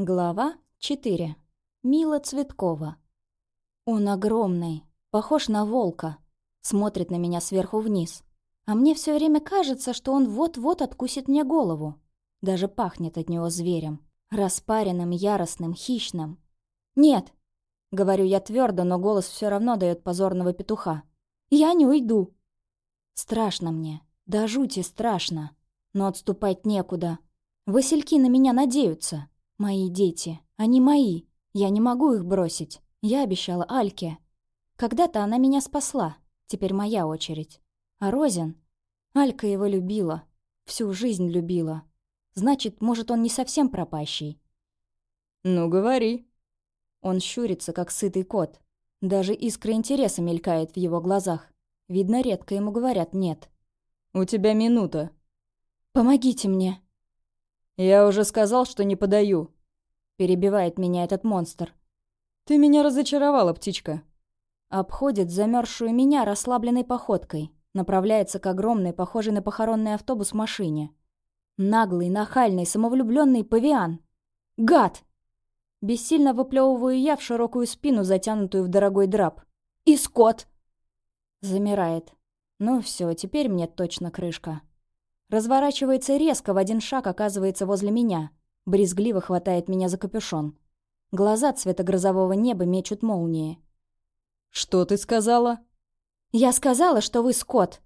Глава 4. Мила Цветкова. Он огромный, похож на волка, смотрит на меня сверху вниз. А мне все время кажется, что он вот-вот откусит мне голову. Даже пахнет от него зверем. Распаренным, яростным, хищным. «Нет!» — говорю я твердо, но голос все равно дает позорного петуха. «Я не уйду!» Страшно мне, да жути страшно. Но отступать некуда. Васильки на меня надеются. Мои дети. Они мои. Я не могу их бросить. Я обещала Альке. Когда-то она меня спасла. Теперь моя очередь. А Розин? Алька его любила. Всю жизнь любила. Значит, может, он не совсем пропащий. «Ну, говори». Он щурится, как сытый кот. Даже искра интереса мелькает в его глазах. Видно, редко ему говорят «нет». «У тебя минута». «Помогите мне», «Я уже сказал, что не подаю», — перебивает меня этот монстр. «Ты меня разочаровала, птичка». Обходит замерзшую меня расслабленной походкой, направляется к огромной, похожей на похоронный автобус машине. Наглый, нахальный, самовлюбленный павиан. Гад! Бессильно выплевываю я в широкую спину, затянутую в дорогой драп. И скот! Замирает. Ну все, теперь мне точно крышка. Разворачивается резко, в один шаг оказывается возле меня. Брезгливо хватает меня за капюшон. Глаза цвета грозового неба мечут молнии. «Что ты сказала?» «Я сказала, что вы скот.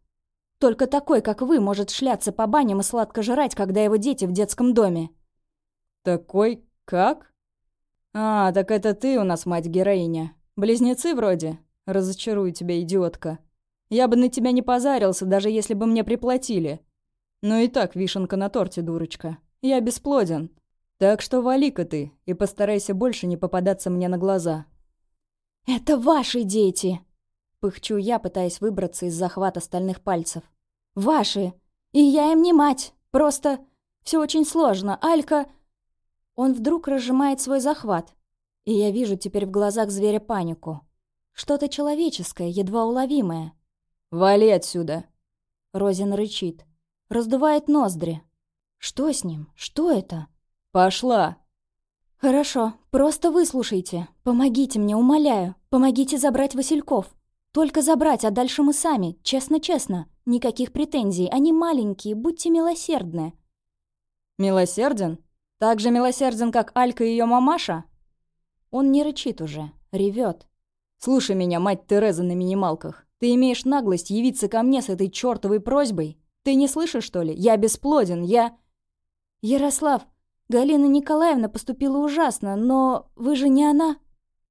Только такой, как вы, может шляться по баням и сладко жрать, когда его дети в детском доме». «Такой как?» «А, так это ты у нас мать-героиня. Близнецы вроде? Разочарую тебя, идиотка. Я бы на тебя не позарился, даже если бы мне приплатили. Ну и так вишенка на торте, дурочка. Я бесплоден. Так что вали-ка ты и постарайся больше не попадаться мне на глаза». «Это ваши дети!» Пыхчу я, пытаясь выбраться из захвата стальных пальцев. «Ваши! И я им не мать! Просто... все очень сложно. Алька...» Он вдруг разжимает свой захват, и я вижу теперь в глазах зверя панику. Что-то человеческое, едва уловимое. «Вали отсюда!» Розин рычит раздувает ноздри. Что с ним? Что это? Пошла. Хорошо, просто выслушайте. Помогите мне, умоляю. Помогите забрать Васильков. Только забрать, а дальше мы сами. Честно-честно. Никаких претензий. Они маленькие, будьте милосердны. Милосерден? Так же милосерден, как Алька и ее мамаша? Он не рычит уже, ревет. Слушай меня, мать Тереза на минималках. Ты имеешь наглость явиться ко мне с этой чертовой просьбой? Ты не слышишь, что ли? Я бесплоден, я...» «Ярослав, Галина Николаевна поступила ужасно, но вы же не она.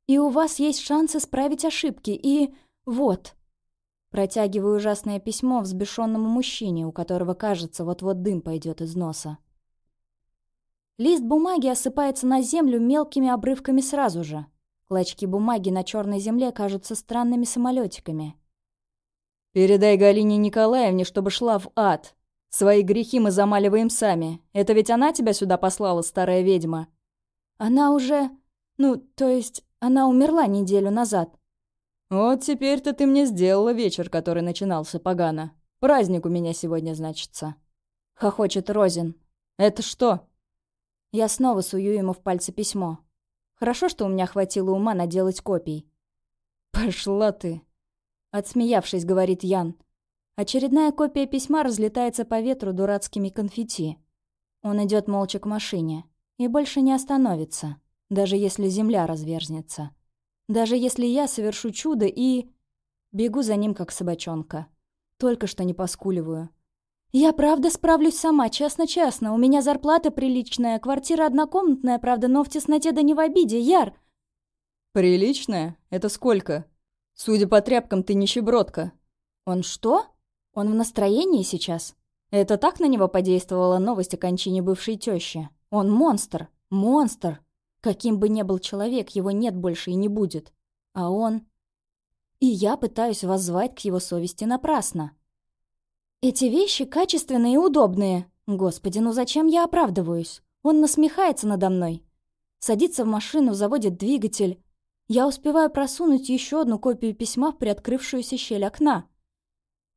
И у вас есть шанс исправить ошибки, и... вот...» Протягиваю ужасное письмо взбешенному мужчине, у которого, кажется, вот-вот дым пойдет из носа. Лист бумаги осыпается на землю мелкими обрывками сразу же. Клочки бумаги на черной земле кажутся странными самолетиками. «Передай Галине Николаевне, чтобы шла в ад. Свои грехи мы замаливаем сами. Это ведь она тебя сюда послала, старая ведьма?» «Она уже... Ну, то есть, она умерла неделю назад». «Вот теперь-то ты мне сделала вечер, который начинался погано. Праздник у меня сегодня, значится». Хохочет Розин. «Это что?» Я снова сую ему в пальцы письмо. Хорошо, что у меня хватило ума наделать копий. «Пошла ты!» Отсмеявшись, говорит Ян. Очередная копия письма разлетается по ветру дурацкими конфетти. Он идет молча к машине и больше не остановится, даже если земля разверзнется. Даже если я совершу чудо и... Бегу за ним, как собачонка. Только что не поскуливаю. «Я правда справлюсь сама, честно-честно. У меня зарплата приличная, квартира однокомнатная, правда, но в тесноте да не в обиде, Яр». «Приличная? Это сколько?» Судя по тряпкам, ты нищебродка». «Он что? Он в настроении сейчас?» Это так на него подействовала новость о кончине бывшей тещи. Он монстр. Монстр. Каким бы ни был человек, его нет больше и не будет. А он... И я пытаюсь воззвать к его совести напрасно. Эти вещи качественные и удобные. Господи, ну зачем я оправдываюсь? Он насмехается надо мной. Садится в машину, заводит двигатель. Я успеваю просунуть еще одну копию письма в приоткрывшуюся щель окна.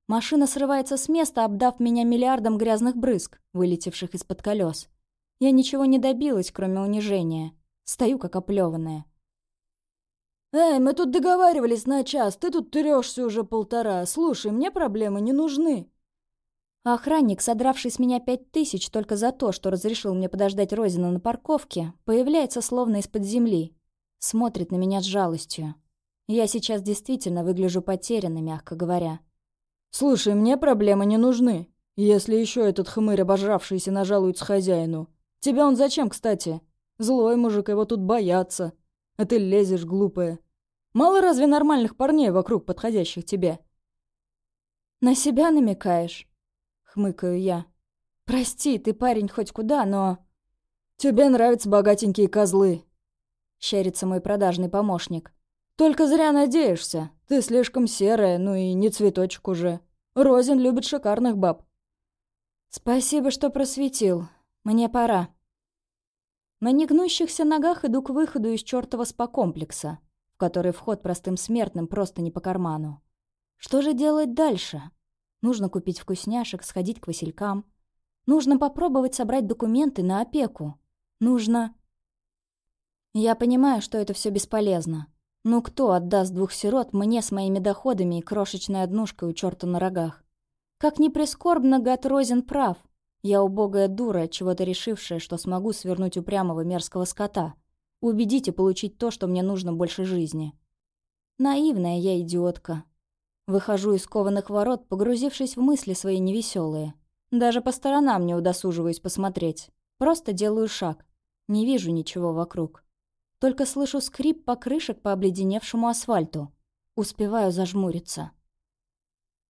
Машина срывается с места, обдав меня миллиардом грязных брызг, вылетевших из-под колес. Я ничего не добилась, кроме унижения. Стою как оплеванная. «Эй, мы тут договаривались на час, ты тут трешься уже полтора. Слушай, мне проблемы не нужны». Охранник, содравший с меня пять тысяч только за то, что разрешил мне подождать Розина на парковке, появляется словно из-под земли. Смотрит на меня с жалостью. Я сейчас действительно выгляжу потерянно, мягко говоря. «Слушай, мне проблемы не нужны. Если еще этот хмырь, обожравшийся, нажалуется хозяину. Тебя он зачем, кстати? Злой мужик, его тут боятся. А ты лезешь, глупая. Мало разве нормальных парней вокруг, подходящих тебе?» «На себя намекаешь?» — хмыкаю я. «Прости, ты парень хоть куда, но...» «Тебе нравятся богатенькие козлы», — щерится мой продажный помощник. «Только зря надеешься. Ты слишком серая, ну и не цветочек уже. Розин любит шикарных баб». «Спасибо, что просветил. Мне пора». На негнущихся ногах иду к выходу из чертова спа-комплекса в который вход простым смертным просто не по карману. Что же делать дальше? Нужно купить вкусняшек, сходить к Василькам. Нужно попробовать собрать документы на опеку. Нужно... Я понимаю, что это все бесполезно. Ну кто отдаст двух сирот мне с моими доходами и крошечной однушкой у черта на рогах? Как ни прискорбно, гад Розин прав. Я убогая дура, чего-то решившая, что смогу свернуть упрямого мерзкого скота — Убедить и получить то, что мне нужно больше жизни. Наивная я идиотка. Выхожу из кованых ворот, погрузившись в мысли свои невеселые. Даже по сторонам не удосуживаюсь посмотреть. Просто делаю шаг. Не вижу ничего вокруг. Только слышу скрип покрышек по обледеневшему асфальту. Успеваю зажмуриться.